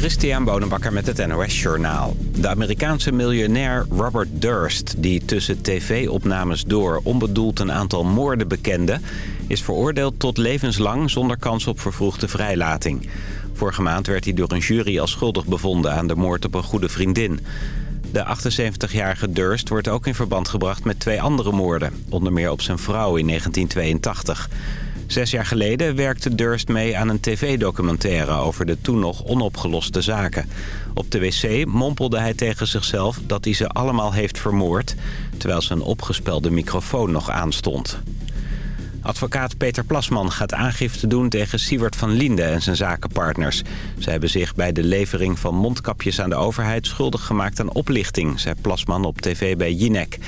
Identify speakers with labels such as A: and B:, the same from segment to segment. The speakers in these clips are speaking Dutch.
A: Christian Bonenbakker met het NOS Journaal. De Amerikaanse miljonair Robert Durst, die tussen tv-opnames door onbedoeld een aantal moorden bekende... is veroordeeld tot levenslang zonder kans op vervroegde vrijlating. Vorige maand werd hij door een jury als schuldig bevonden aan de moord op een goede vriendin. De 78-jarige Durst wordt ook in verband gebracht met twee andere moorden. Onder meer op zijn vrouw in 1982. Zes jaar geleden werkte Durst mee aan een tv-documentaire over de toen nog onopgeloste zaken. Op de wc mompelde hij tegen zichzelf dat hij ze allemaal heeft vermoord... terwijl zijn opgespelde microfoon nog aanstond. Advocaat Peter Plasman gaat aangifte doen tegen Siewert van Linde en zijn zakenpartners. Ze hebben zich bij de levering van mondkapjes aan de overheid schuldig gemaakt aan oplichting, zei Plasman op tv bij Jinek.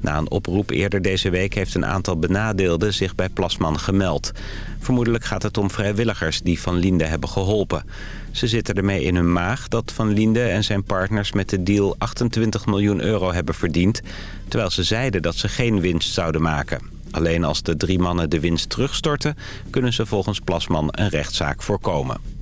A: Na een oproep eerder deze week heeft een aantal benadeelden zich bij Plasman gemeld. Vermoedelijk gaat het om vrijwilligers die Van Linde hebben geholpen. Ze zitten ermee in hun maag dat Van Linde en zijn partners met de deal 28 miljoen euro hebben verdiend... terwijl ze zeiden dat ze geen winst zouden maken. Alleen als de drie mannen de winst terugstorten... kunnen ze volgens Plasman een rechtszaak voorkomen.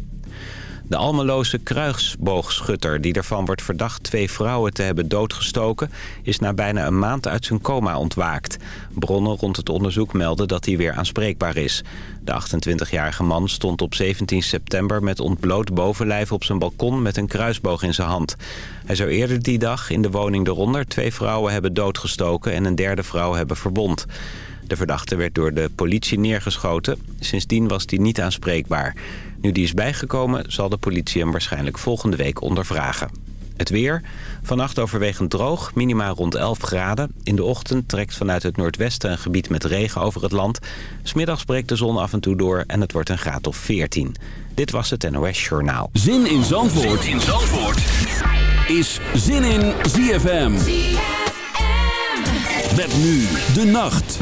A: De Almeloze kruisboogschutter die ervan wordt verdacht twee vrouwen te hebben doodgestoken... is na bijna een maand uit zijn coma ontwaakt. Bronnen rond het onderzoek melden dat hij weer aanspreekbaar is. De 28-jarige man stond op 17 september met ontbloot bovenlijf op zijn balkon met een kruisboog in zijn hand. Hij zou eerder die dag in de woning eronder twee vrouwen hebben doodgestoken en een derde vrouw hebben verbond. De verdachte werd door de politie neergeschoten. Sindsdien was hij niet aanspreekbaar. Nu die is bijgekomen zal de politie hem waarschijnlijk volgende week ondervragen. Het weer. Vannacht overwegend droog, minimaal rond 11 graden. In de ochtend trekt vanuit het noordwesten een gebied met regen over het land. Smiddags breekt de zon af en toe door en het wordt een graad of 14. Dit was het NOS Journaal.
B: Zin in Zandvoort, zin in Zandvoort. is Zin in ZFM. ZFM. Met nu de nacht.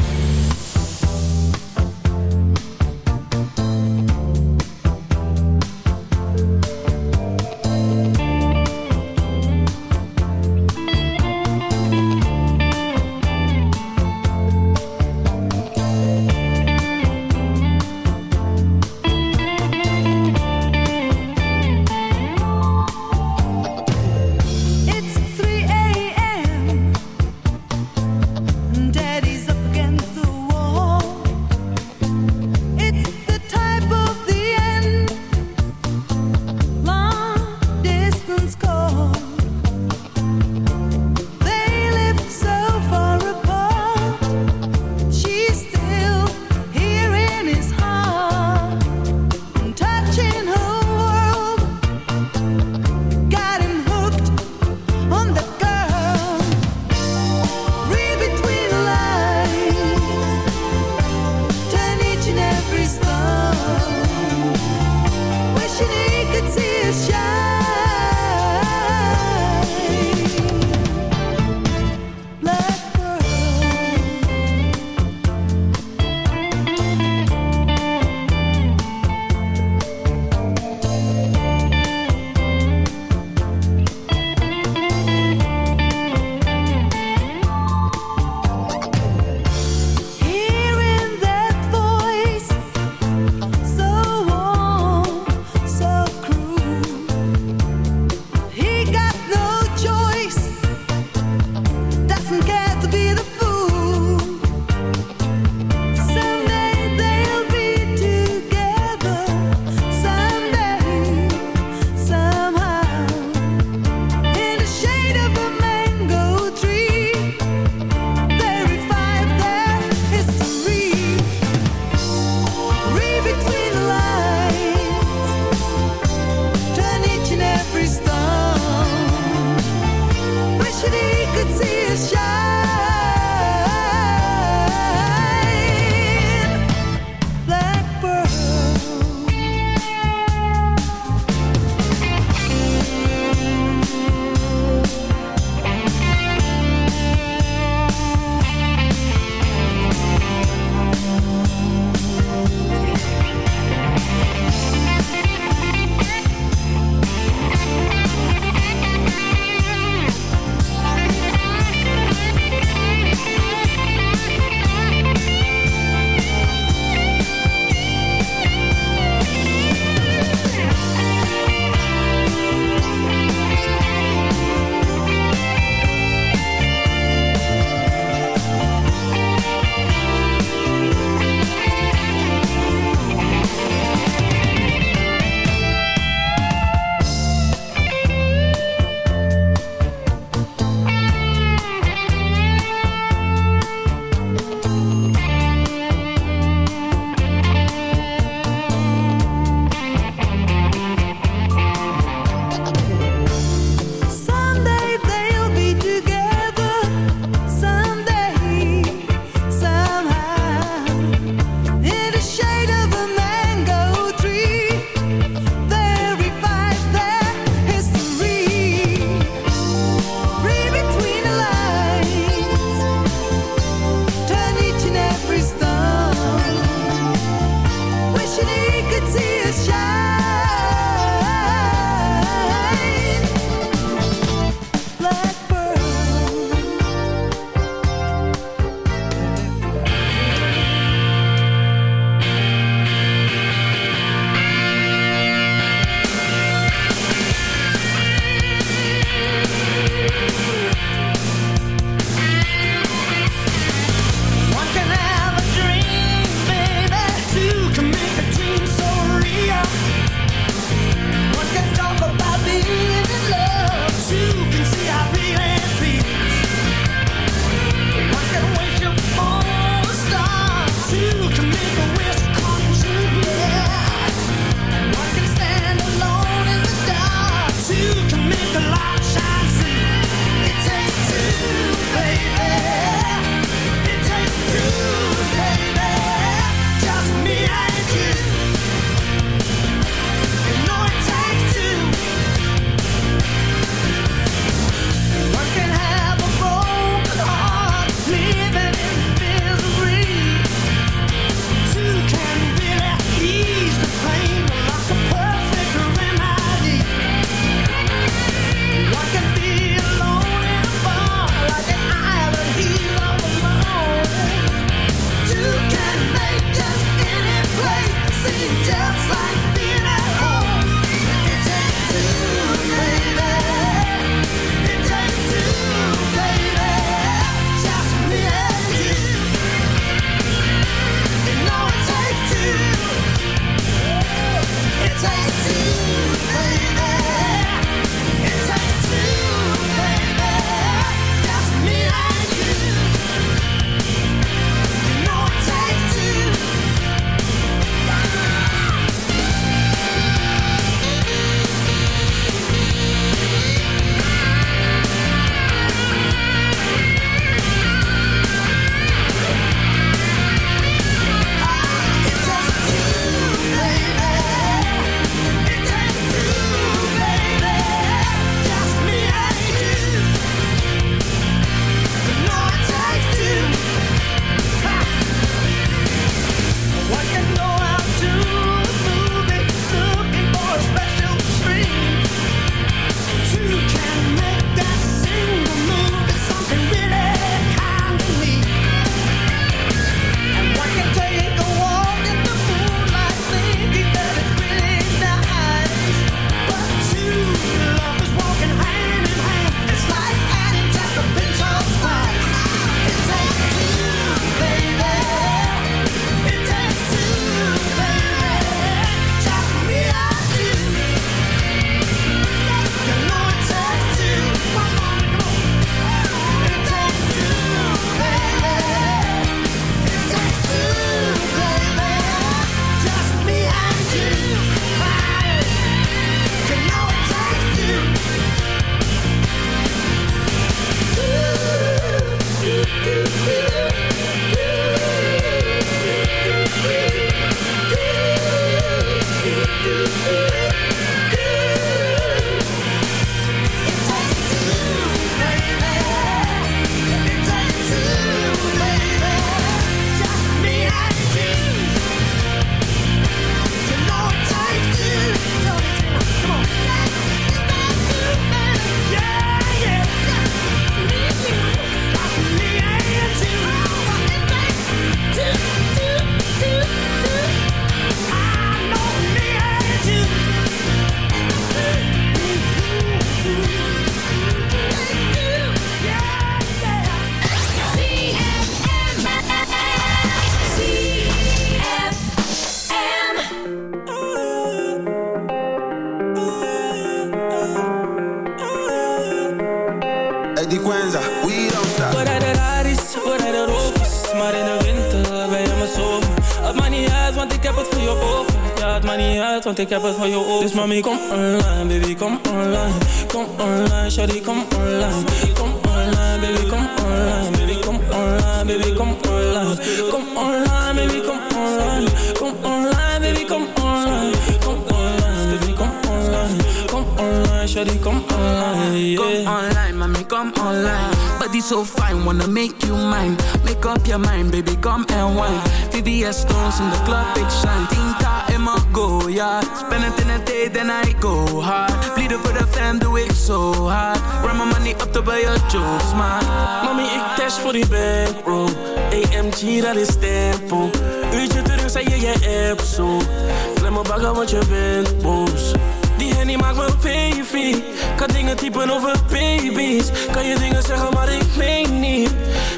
C: Maakt me baby. Kan dingen typen over baby's. Kan je dingen zeggen, maar ik meen niet.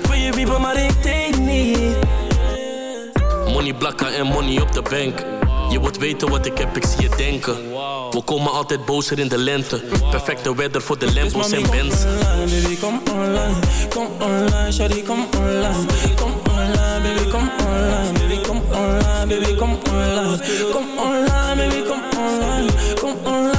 C: Wil je wiepen, maar ik deed niet.
D: Money blakken en money op de bank. Je wilt weten wat ik heb, ik zie je denken. We komen altijd bozer in de lente. Perfecte weather voor de Lambos en Benz.
C: Baby, kom online, kom online, shawty, kom online. Kom online, baby, kom online. Baby, kom online, baby, kom online. Kom online, baby, kom online. Kom online,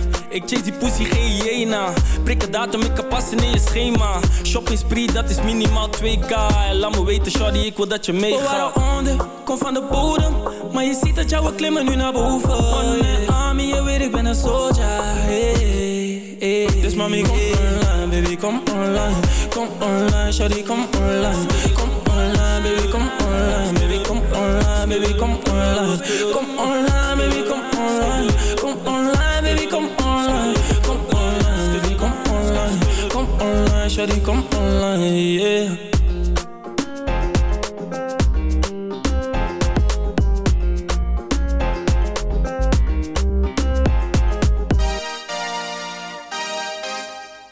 C: ik chase die pussy, geen hyena. Prik een datum, ik kan passen in je schema. Shopping spree, dat is minimaal 2k En laat me weten, shawty, ik wil dat je meegaat. We waren onder, kom van de bodem. Maar je ziet dat jouw klimmen nu naar boven One man army, je weet ik ben een soldier. Hey, hey. Dus mami, kom online, baby, kom online. Kom online, shawty, kom online. Kom online, baby, kom online Baby, kom online, baby, kom online Kom online, baby, kom online Kom online, baby, kom online Kom online, baby, kom online Kom online, shawty, kom online, yeah.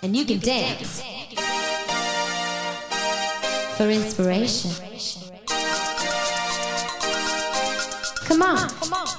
E: And you can dance. For inspiration.
F: 好嘛，好嘛。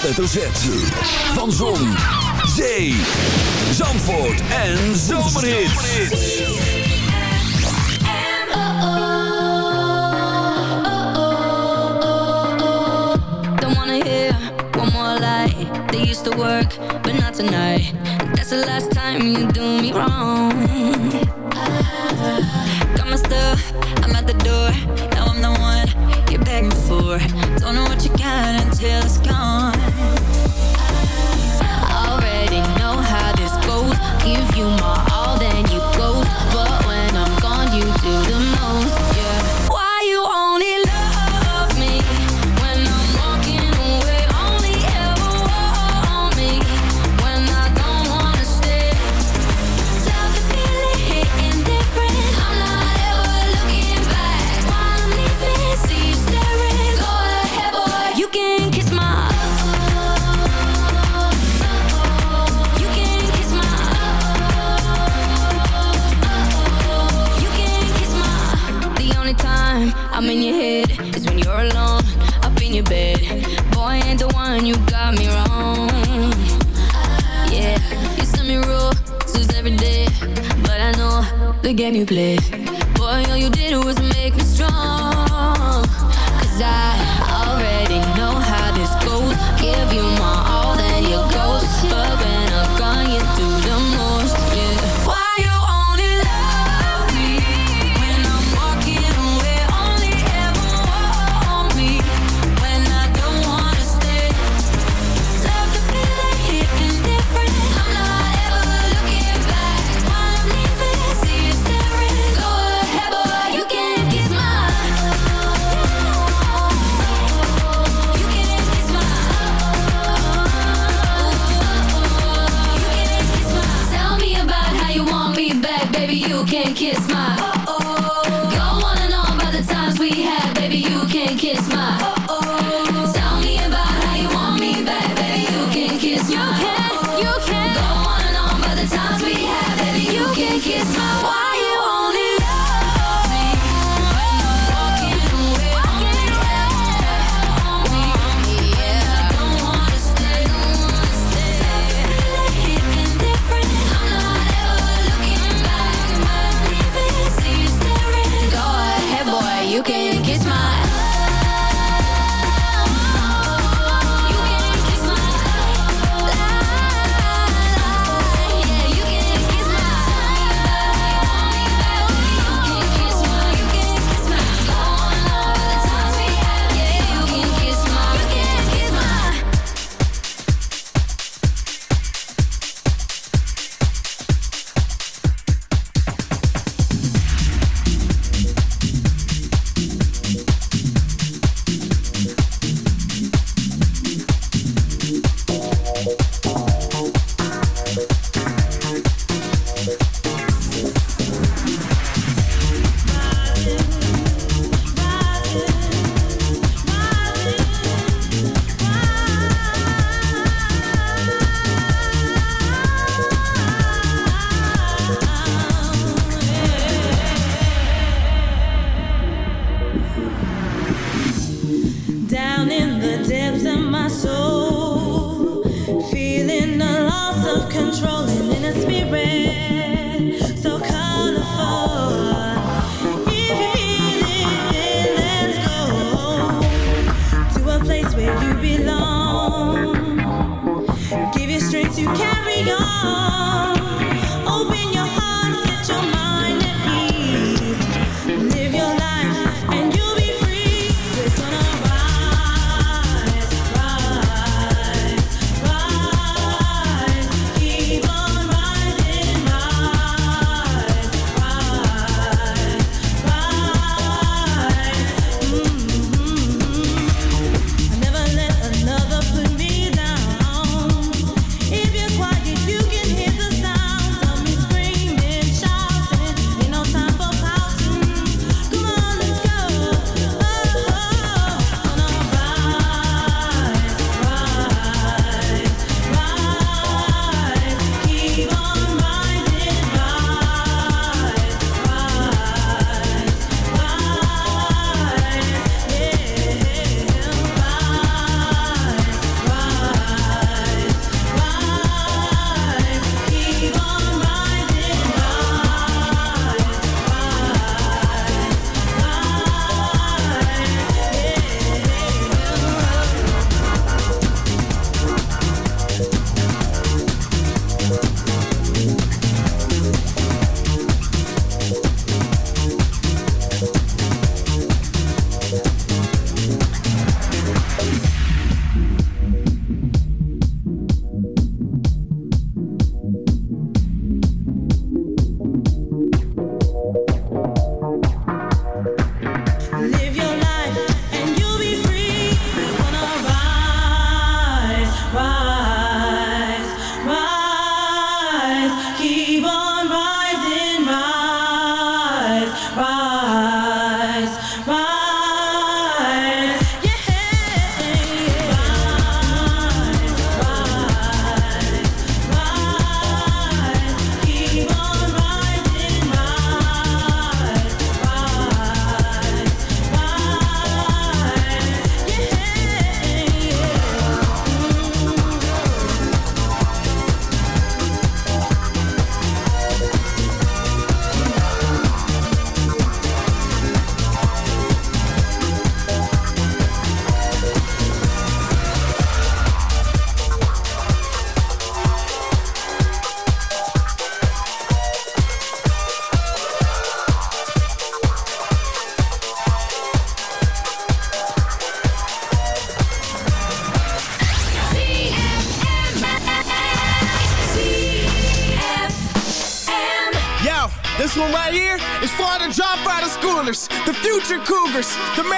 B: hoofdletter Z. Van Zon, Zee, Zandvoort en
E: lie. They used to work, but not tonight. That's the last time you do me wrong. Got my stuff, I'm at the door. Now I'm the one you're begging for.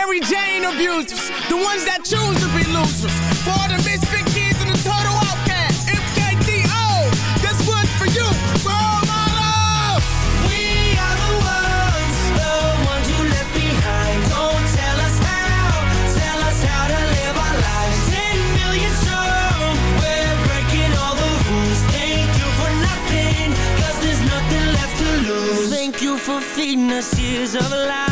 G: Mary Jane abusers, the ones that choose to be losers. For all the misfit kids and the total outcast. MKTO, this one's for you, for all my love.
H: We are the ones, the ones you left behind. Don't tell us how, tell us how to live our lives. Ten million strong, we're breaking all the rules. Thank you for nothing, cause there's nothing left to lose. Thank you for feeding us years of lies.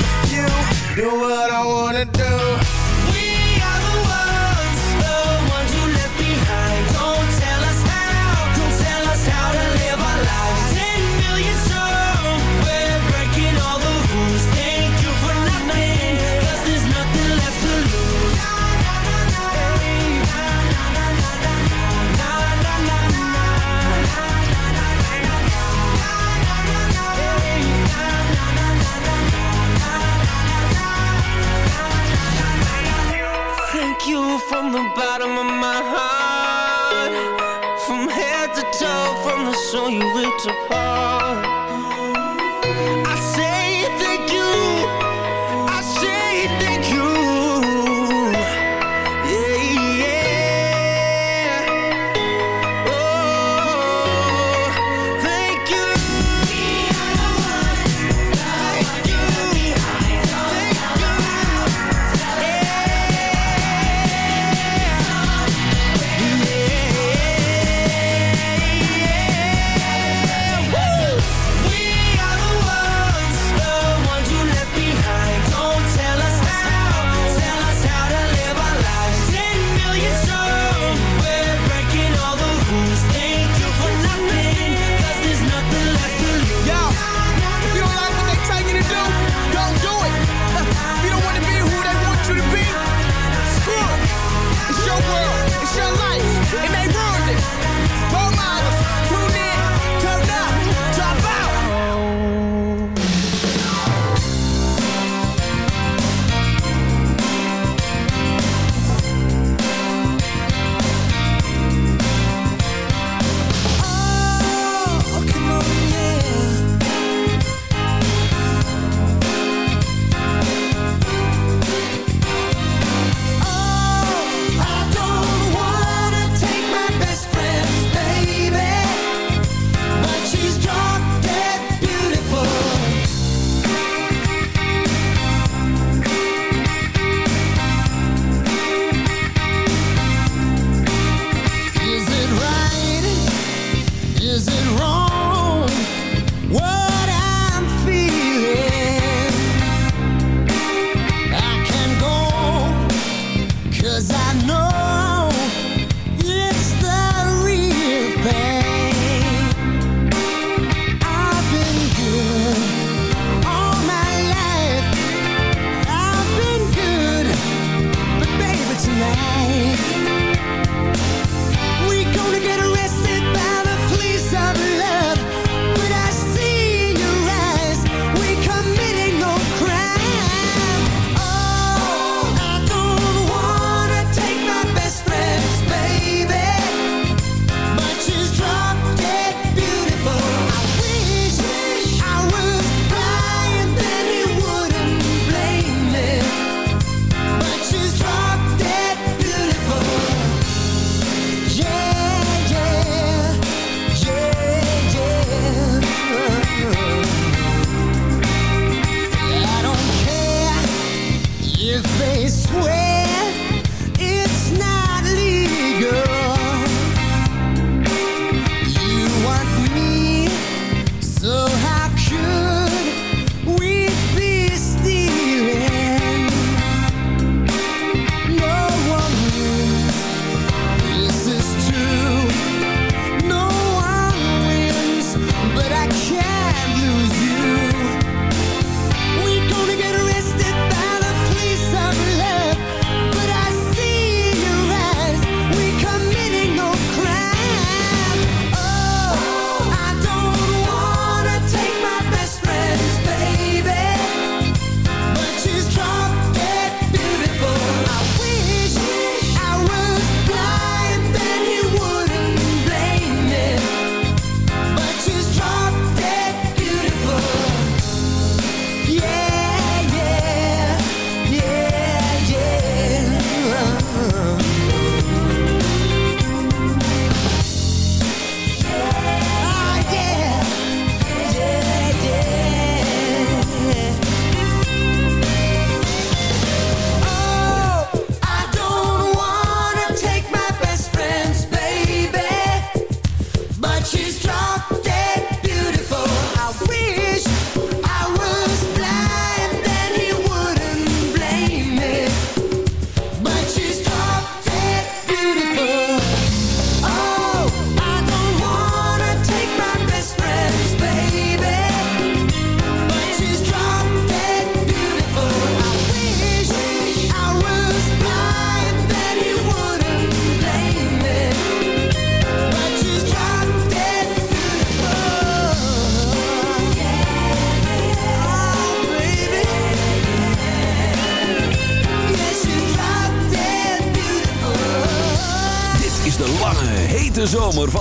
G: few. Do what I wanna do.
H: The bottom of my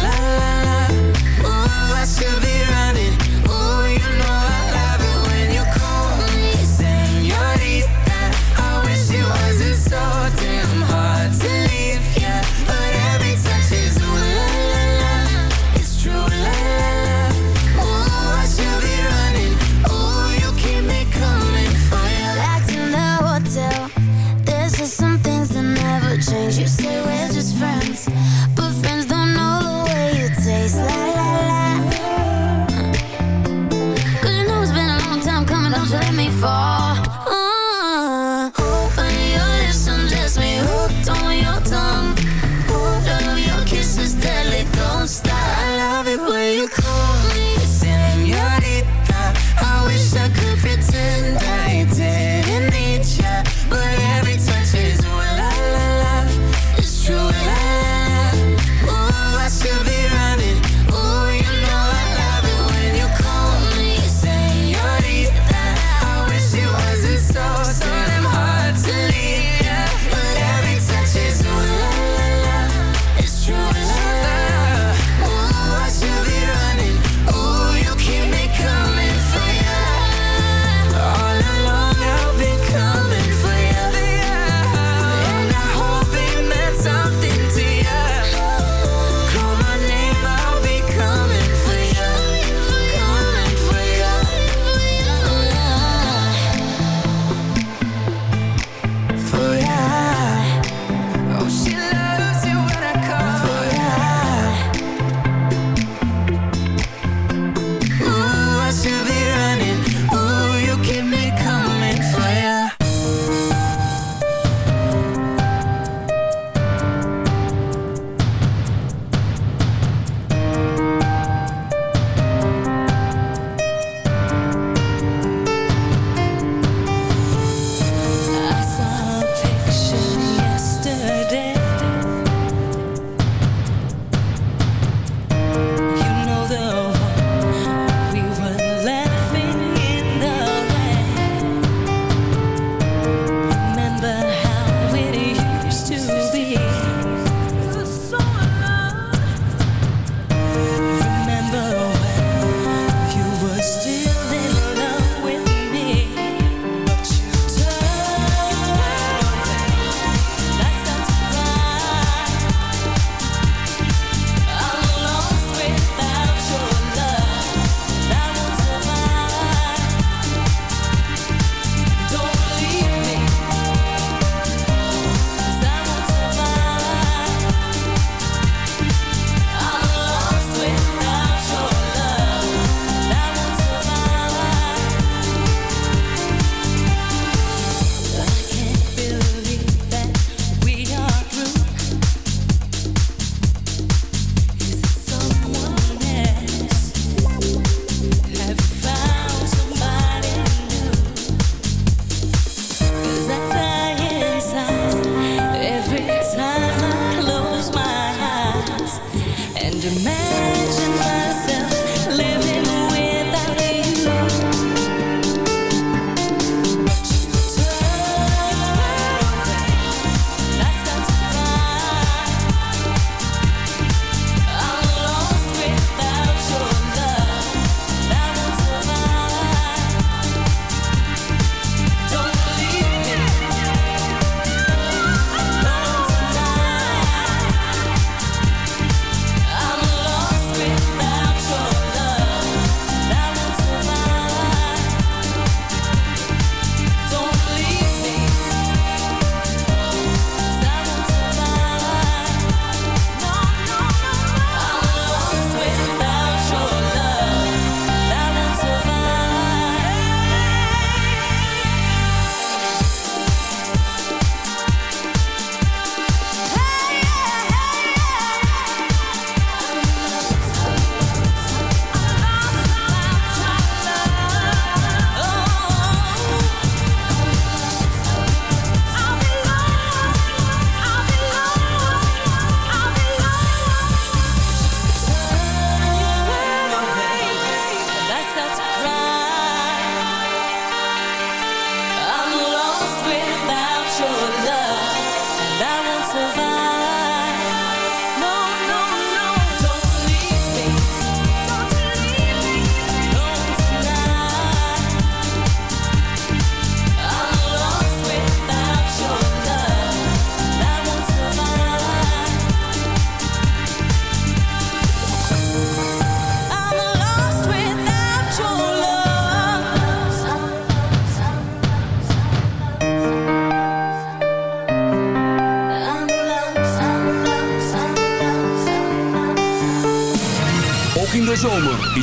E: La la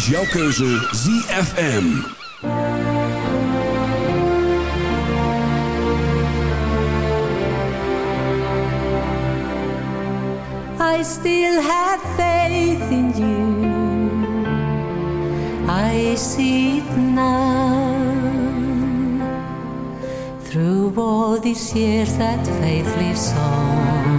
B: jouw keuze ZFM.
I: I still have faith in you. I see it now. Through all these years, that faith lives on.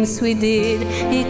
I: Things we did. It